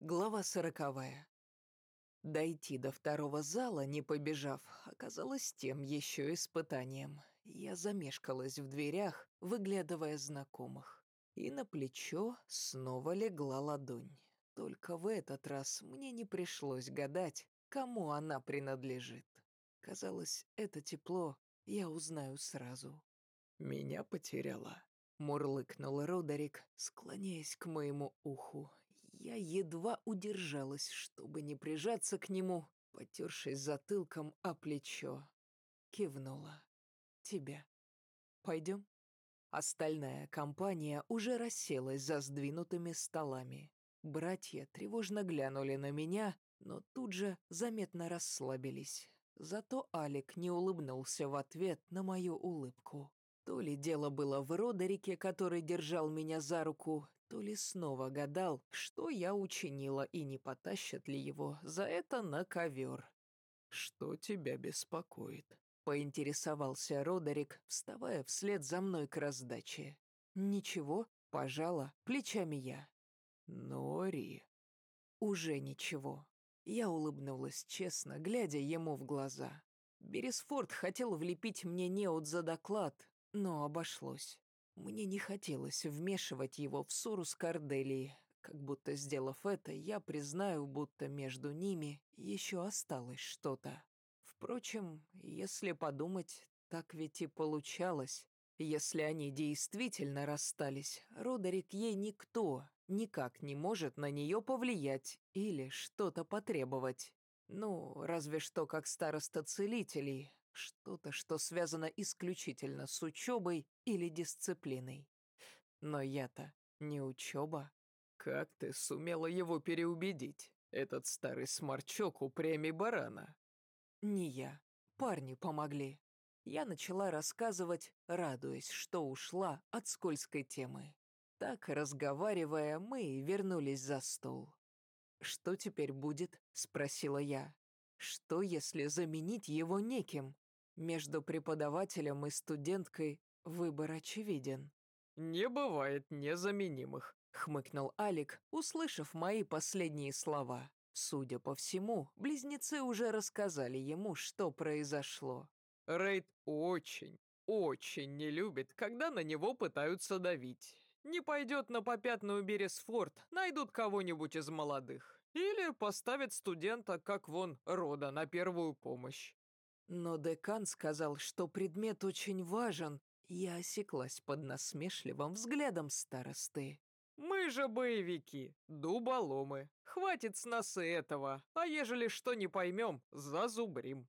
Глава сороковая. Дойти до второго зала, не побежав, оказалось тем еще испытанием. Я замешкалась в дверях, выглядывая знакомых. И на плечо снова легла ладонь. Только в этот раз мне не пришлось гадать, кому она принадлежит. Казалось, это тепло я узнаю сразу. Меня потеряла. Мурлыкнул Родерик, склоняясь к моему уху. Я едва удержалась, чтобы не прижаться к нему, потершись затылком о плечо. Кивнула. «Тебя. Пойдем?» Остальная компания уже расселась за сдвинутыми столами. Братья тревожно глянули на меня, но тут же заметно расслабились. Зато Алик не улыбнулся в ответ на мою улыбку. То ли дело было в Родерике, который держал меня за руку, то ли снова гадал, что я учинила и не потащат ли его за это на ковер. «Что тебя беспокоит?» — поинтересовался Родерик, вставая вслед за мной к раздаче. «Ничего», — пожала плечами я. «Нори». «Уже ничего». Я улыбнулась честно, глядя ему в глаза. Бересфорд хотел влепить мне неуд за доклад, но обошлось. Мне не хотелось вмешивать его в ссору с Корделией, как будто, сделав это, я признаю, будто между ними еще осталось что-то. Впрочем, если подумать, так ведь и получалось. Если они действительно расстались, Родерик ей никто, никак не может на нее повлиять или что-то потребовать. Ну, разве что как староста целителей, что-то, что связано исключительно с учебой или дисциплиной. Но я-то не учеба. Как ты сумела его переубедить? Этот старый сморчок упрямей барана. Не я. Парни помогли. Я начала рассказывать, радуясь, что ушла от скользкой темы. Так, разговаривая, мы вернулись за стол. «Что теперь будет?» — спросила я. «Что, если заменить его неким? Между преподавателем и студенткой выбор очевиден». «Не бывает незаменимых», — хмыкнул Алик, услышав мои последние слова. Судя по всему, близнецы уже рассказали ему, что произошло. Рейд очень, очень не любит, когда на него пытаются давить. Не пойдет на попятную Бересфорд, найдут кого-нибудь из молодых. Или поставят студента, как вон, рода, на первую помощь. Но декан сказал, что предмет очень важен. Я осеклась под насмешливым взглядом старосты. «Мы же боевики, дуболомы. Хватит с нас и этого, а ежели что не поймем, зазубрим».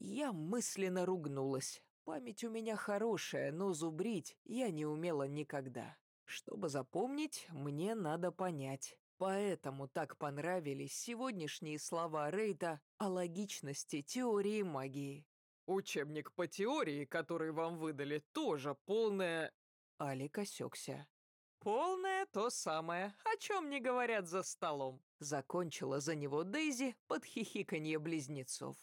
Я мысленно ругнулась. Память у меня хорошая, но зубрить я не умела никогда. Чтобы запомнить, мне надо понять. Поэтому так понравились сегодняшние слова Рейта о логичности теории магии. Учебник по теории, который вам выдали, тоже полное... Алик осекся. «Полное то самое, о чем не говорят за столом», закончила за него Дейзи под хихиканье близнецов.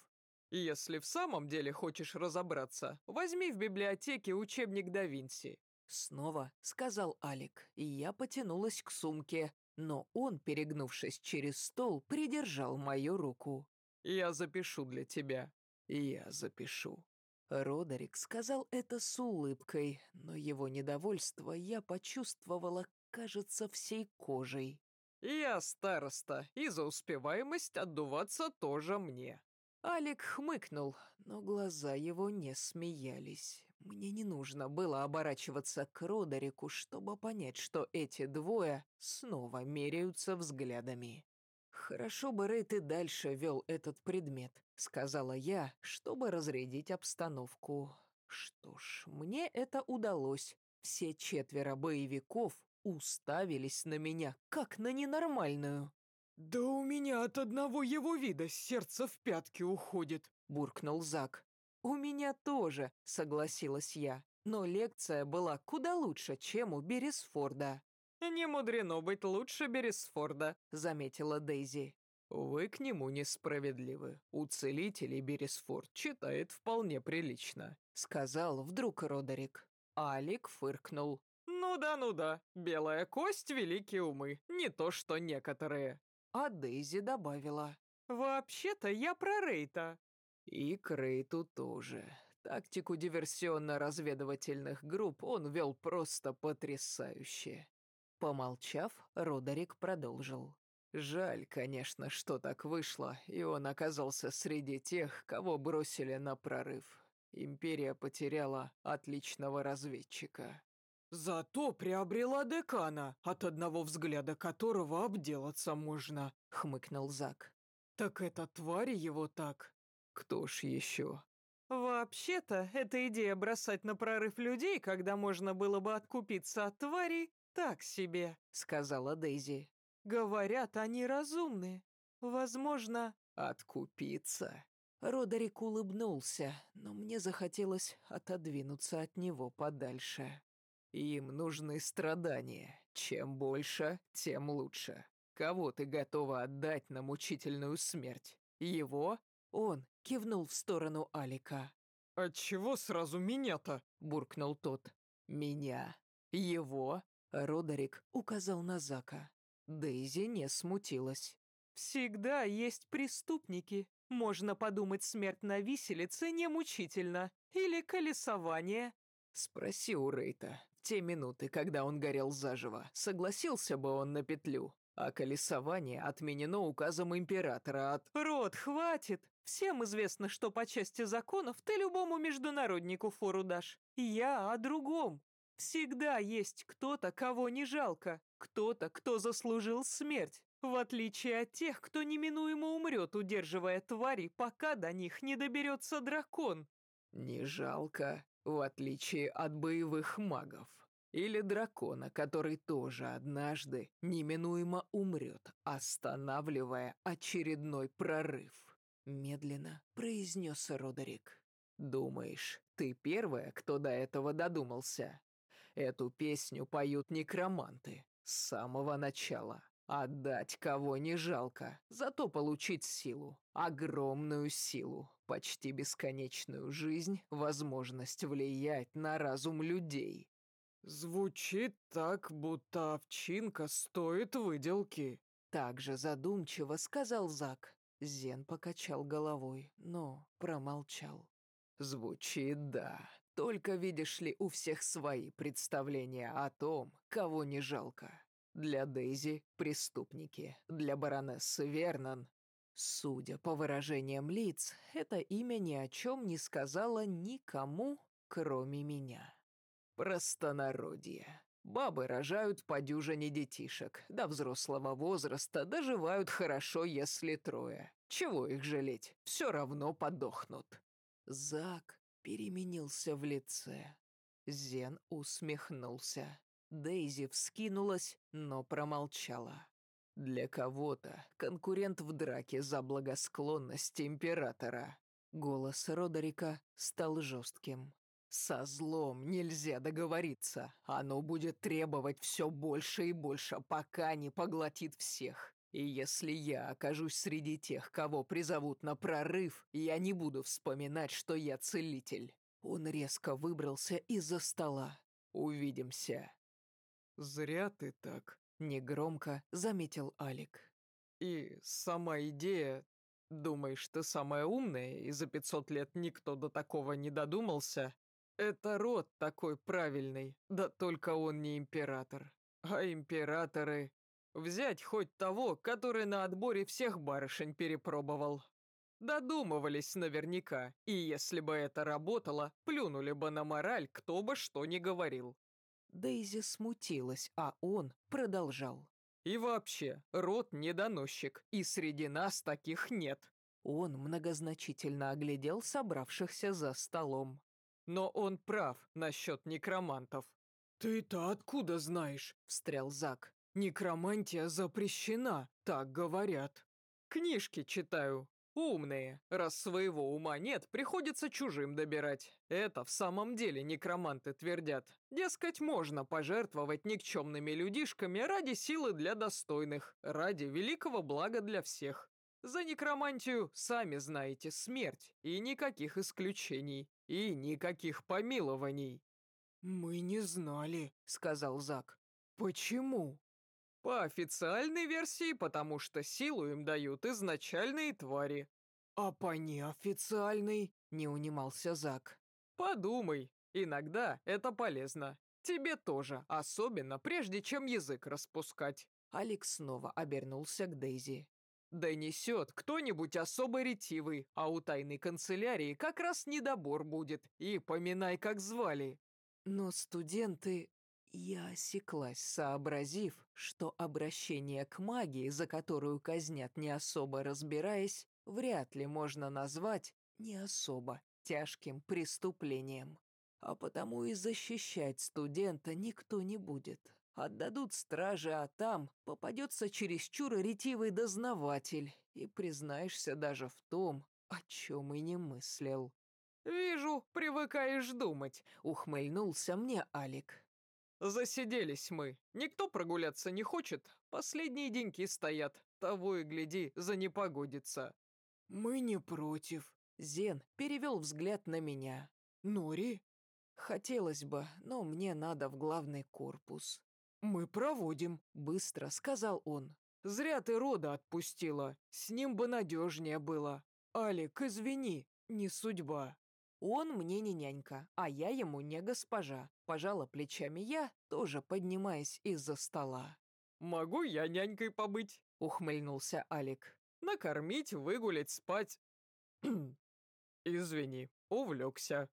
«Если в самом деле хочешь разобраться, возьми в библиотеке учебник да Винси». Снова сказал Алик, и я потянулась к сумке, но он, перегнувшись через стол, придержал мою руку. «Я запишу для тебя. Я запишу». Родерик сказал это с улыбкой, но его недовольство я почувствовала, кажется, всей кожей. «Я староста, и за успеваемость отдуваться тоже мне». Алик хмыкнул, но глаза его не смеялись. Мне не нужно было оборачиваться к Родерику, чтобы понять, что эти двое снова меряются взглядами. «Хорошо бы Рейд и дальше вел этот предмет», — сказала я, чтобы разрядить обстановку. Что ж, мне это удалось. Все четверо боевиков уставились на меня, как на ненормальную. «Да у меня от одного его вида сердце в пятки уходит», — буркнул Зак. «У меня тоже», — согласилась я. Но лекция была куда лучше, чем у Бересфорда. «Не мудрено быть лучше Бересфорда», — заметила Дейзи. «Вы к нему несправедливы. У целителей Бересфорд читает вполне прилично», — сказал вдруг Родерик. Алик фыркнул. «Ну да, ну да. Белая кость — великие умы. Не то, что некоторые». а Дейзи добавила. «Вообще-то я про Рейта». И Крейту тоже. Тактику диверсионно-разведывательных групп он вел просто потрясающе. Помолчав, Родерик продолжил. Жаль, конечно, что так вышло, и он оказался среди тех, кого бросили на прорыв. Империя потеряла отличного разведчика. «Зато приобрела декана, от одного взгляда которого обделаться можно», — хмыкнул Зак. «Так это твари его так?» «Кто ж еще?» «Вообще-то, эта идея бросать на прорыв людей, когда можно было бы откупиться от тварей, так себе», — сказала Дейзи. «Говорят, они разумны. Возможно...» «Откупиться?» Родерик улыбнулся, но мне захотелось отодвинуться от него подальше. Им нужны страдания. Чем больше, тем лучше. Кого ты готова отдать на мучительную смерть? Его? Он кивнул в сторону Алика. «Отчего сразу меня-то?» – буркнул тот. «Меня? Его?» Родерик указал на Зака. Дейзи не смутилась. «Всегда есть преступники. Можно подумать, смерть на виселице не мучительно. Или колесование». «Спроси у Рейта. В те минуты, когда он горел заживо, согласился бы он на петлю. А колесование отменено указом императора от... «Рот, хватит! Всем известно, что по части законов ты любому международнику фору дашь. Я о другом. Всегда есть кто-то, кого не жалко. Кто-то, кто заслужил смерть. В отличие от тех, кто неминуемо умрет, удерживая твари, пока до них не доберется дракон. Не жалко, в отличие от боевых магов. Или дракона, который тоже однажды неминуемо умрет, останавливая очередной прорыв. Медленно произнес Родерик. «Думаешь, ты первая, кто до этого додумался? Эту песню поют некроманты с самого начала. Отдать кого не жалко, зато получить силу, огромную силу, почти бесконечную жизнь, возможность влиять на разум людей. «Звучит так, будто овчинка стоит выделки», — так же задумчиво сказал Зак. Зен покачал головой, но промолчал. «Звучит, да. Только, видишь ли, у всех свои представления о том, кого не жалко. Для Дейзи — преступники, для баронессы Вернон Судя по выражениям лиц, это имя ни о чем не сказала никому, кроме меня. Простонародье. Бабы рожают по дюжине детишек, до взрослого возраста доживают хорошо, если трое. Чего их жалеть, все равно подохнут. Зак переменился в лице. Зен усмехнулся. Дейзи вскинулась, но промолчала. Для кого-то конкурент в драке за благосклонность императора. Голос Родерика стал жестким. Со злом нельзя договориться. Оно будет требовать все больше и больше, пока не поглотит всех. И если я окажусь среди тех, кого призовут на прорыв, я не буду вспоминать, что я целитель. Он резко выбрался из-за стола. Увидимся. «Зря ты так», — негромко заметил Алик. «И сама идея... Думаешь, ты самая умная, и за пятьсот лет никто до такого не додумался? Это род такой правильный, да только он не император. А императоры... Взять хоть того, который на отборе всех барышень перепробовал. Додумывались наверняка, и если бы это работало, плюнули бы на мораль, кто бы что ни говорил. Дейзи смутилась, а он продолжал. «И вообще, род недоносчик, и среди нас таких нет». Он многозначительно оглядел собравшихся за столом. «Но он прав насчет некромантов». «Ты-то откуда знаешь?» – встрял Зак. «Некромантия запрещена, так говорят». «Книжки читаю, Умные. Раз своего ума нет, приходится чужим добирать. Это в самом деле некроманты твердят. Дескать, можно пожертвовать никчемными людишками ради силы для достойных, ради великого блага для всех. За некромантию, сами знаете, смерть, и никаких исключений, и никаких помилований. «Мы не знали», — сказал Зак. «Почему?» По официальной версии, потому что силу им дают изначальные твари. А по неофициальной, не унимался Зак. Подумай, иногда это полезно. Тебе тоже, особенно прежде чем язык распускать. Алекс снова обернулся к Дейзи. Да несет кто-нибудь особо ретивый, а у тайной канцелярии как раз недобор будет, и поминай, как звали. Но студенты... Я осеклась, сообразив, что обращение к магии, за которую казнят не особо разбираясь, вряд ли можно назвать не особо тяжким преступлением. А потому и защищать студента никто не будет. Отдадут стражи, а там попадется чересчур ретивый дознаватель, и признаешься даже в том, о чем и не мыслил. «Вижу, привыкаешь думать», — ухмыльнулся мне Алик. «Засиделись мы. Никто прогуляться не хочет. Последние деньки стоят. Того и гляди, за непогодится». «Мы не против». Зен перевел взгляд на меня. «Нори?» «Хотелось бы, но мне надо в главный корпус». «Мы проводим», — быстро сказал он. «Зря ты рода отпустила. С ним бы надежнее было. Алик, извини, не судьба». «Он мне не нянька, а я ему не госпожа», — пожала плечами я, тоже поднимаясь из-за стола. «Могу я нянькой побыть?» — ухмыльнулся Алик. «Накормить, выгулять, спать...» «Извини, увлекся».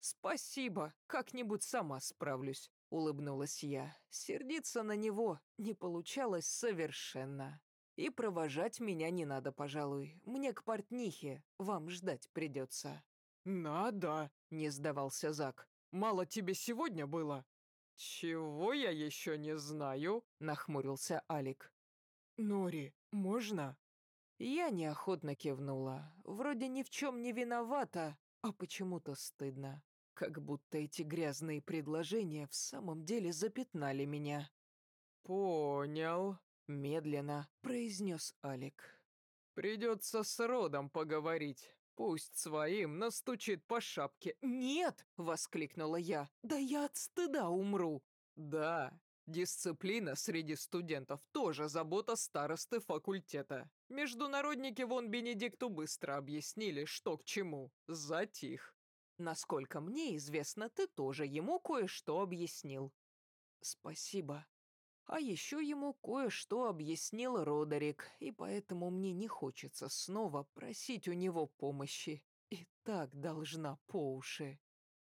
«Спасибо, как-нибудь сама справлюсь улыбнулась я. Сердиться на него не получалось совершенно. И провожать меня не надо, пожалуй. Мне к портнихе, вам ждать придется. «Надо», — не сдавался Зак. «Мало тебе сегодня было?» «Чего я еще не знаю?» — нахмурился Алик. «Нори, можно?» Я неохотно кивнула. Вроде ни в чем не виновата, а почему-то стыдно. Как будто эти грязные предложения в самом деле запятнали меня. «Понял», — медленно произнес Алик. «Придется с родом поговорить. Пусть своим настучит по шапке». «Нет!» — воскликнула я. «Да я от стыда умру!» «Да, дисциплина среди студентов тоже забота старосты факультета. Международники вон Бенедикту быстро объяснили, что к чему. Затих. Насколько мне известно, ты тоже ему кое-что объяснил». «Спасибо. А еще ему кое-что объяснил Родерик, и поэтому мне не хочется снова просить у него помощи. И так должна по уши».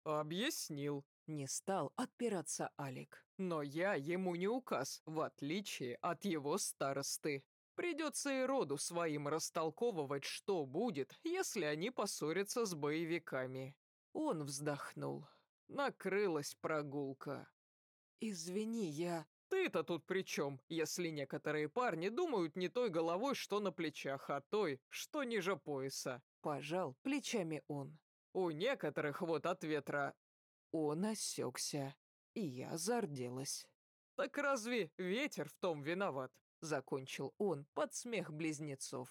«Объяснил», — не стал отпираться Алик. «Но я ему не указ, в отличие от его старосты. Придется и роду своим растолковывать, что будет, если они поссорятся с боевиками. Он вздохнул. Накрылась прогулка. «Извини, я...» «Ты-то тут при чем, если некоторые парни думают не той головой, что на плечах, а той, что ниже пояса?» Пожал плечами он. «У некоторых вот от ветра...» Он осекся, и я зарделась. «Так разве ветер в том виноват?» Закончил он под смех близнецов.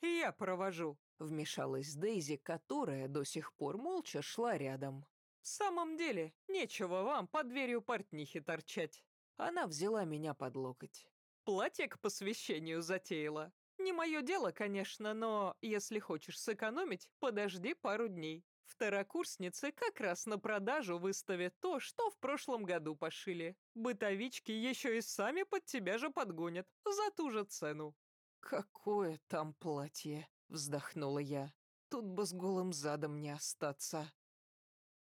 «Я провожу», Вмешалась Дейзи, которая до сих пор молча шла рядом. «В самом деле, нечего вам под дверью портнихи торчать». Она взяла меня под локоть. «Платье к посвящению затеяла. Не мое дело, конечно, но если хочешь сэкономить, подожди пару дней. Второкурсницы как раз на продажу выставят то, что в прошлом году пошили. Бытовички еще и сами под тебя же подгонят, за ту же цену». «Какое там платье?» Вздохнула я. Тут бы с голым задом не остаться.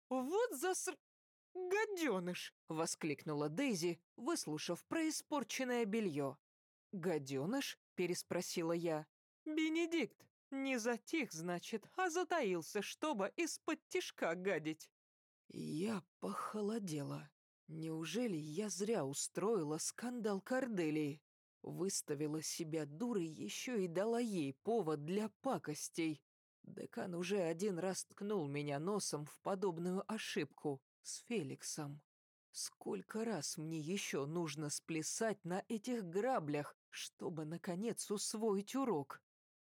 «Вот заср... гаденыш!» — воскликнула Дейзи, выслушав про испорченное белье. «Гаденыш?» — переспросила я. «Бенедикт, не затих, значит, а затаился, чтобы из-под тишка гадить». Я похолодела. Неужели я зря устроила скандал Корделии? Выставила себя дурой еще и дала ей повод для пакостей. Декан уже один раз ткнул меня носом в подобную ошибку с Феликсом. Сколько раз мне еще нужно сплясать на этих граблях, чтобы, наконец, усвоить урок?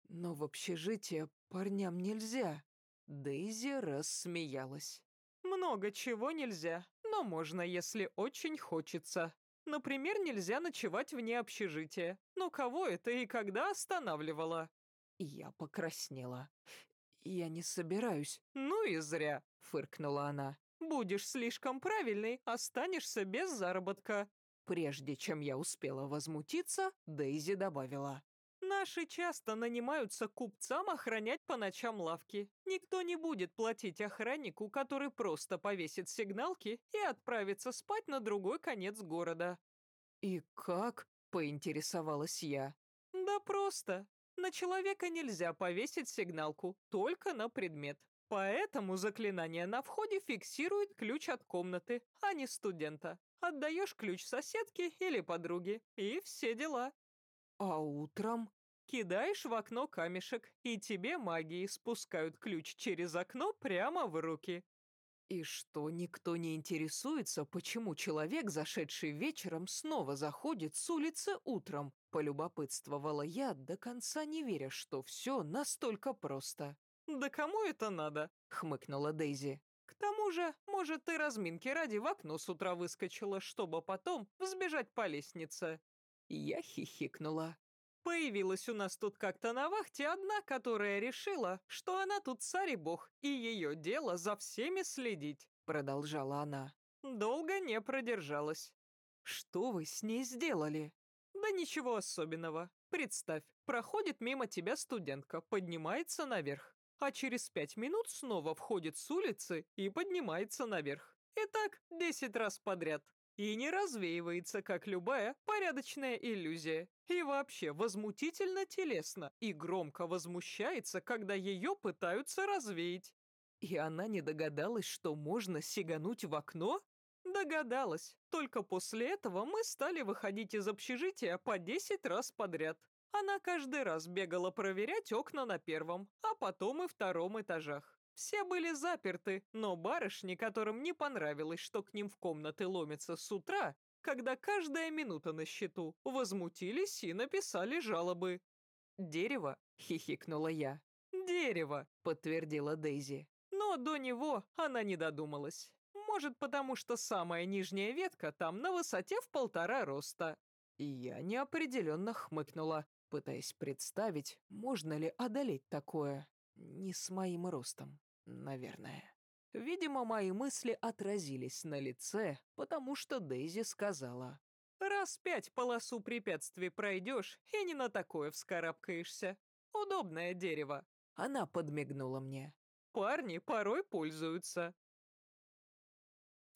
Но в общежитие парням нельзя. Дейзи рассмеялась. «Много чего нельзя, но можно, если очень хочется. Например, нельзя ночевать вне общежития. Но кого это и когда останавливало? Я покраснела. «Я не собираюсь». «Ну и зря», — фыркнула она. «Будешь слишком правильный, останешься без заработка». Прежде чем я успела возмутиться, Дейзи добавила. Наши часто нанимаются купцам охранять по ночам лавки. Никто не будет платить охраннику, который просто повесит сигналки и отправится спать на другой конец города. «И как?» — поинтересовалась я. «Да просто. На человека нельзя повесить сигналку, только на предмет. Поэтому заклинание на входе фиксирует ключ от комнаты, а не студента. Отдаешь ключ соседке или подруге, и все дела. А утром? Кидаешь в окно камешек, и тебе магии спускают ключ через окно прямо в руки. И что, никто не интересуется, почему человек, зашедший вечером, снова заходит с улицы утром? Полюбопытствовала я, до конца не веря, что все настолько просто. «Да кому это надо?» — хмыкнула Дейзи. «К тому же, может, ты разминки ради в окно с утра выскочила, чтобы потом взбежать по лестнице». Я хихикнула. Появилась у нас тут как-то на вахте одна, которая решила, что она тут царь и бог, и ее дело за всеми следить», — продолжала она. Долго не продержалась. «Что вы с ней сделали?» «Да ничего особенного. Представь, проходит мимо тебя студентка, поднимается наверх, а через пять минут снова входит с улицы и поднимается наверх. И так десять раз подряд и не развеивается, как любая порядочная иллюзия. И вообще возмутительно телесно и громко возмущается, когда ее пытаются развеять. И она не догадалась, что можно сигануть в окно? Догадалась. Только после этого мы стали выходить из общежития по 10 раз подряд. Она каждый раз бегала проверять окна на первом, а потом и втором этажах. Все были заперты, но барышни, которым не понравилось, что к ним в комнаты ломятся с утра, когда каждая минута на счету, возмутились и написали жалобы. «Дерево?» — хихикнула я. «Дерево», — подтвердила Дейзи. Но до него она не додумалась. Может, потому что самая нижняя ветка там на высоте в полтора роста. И я неопределенно хмыкнула, пытаясь представить, можно ли одолеть такое не с моим ростом наверное. Видимо, мои мысли отразились на лице, потому что Дейзи сказала. «Раз пять полосу препятствий пройдешь и не на такое вскарабкаешься. Удобное дерево». Она подмигнула мне. «Парни порой пользуются».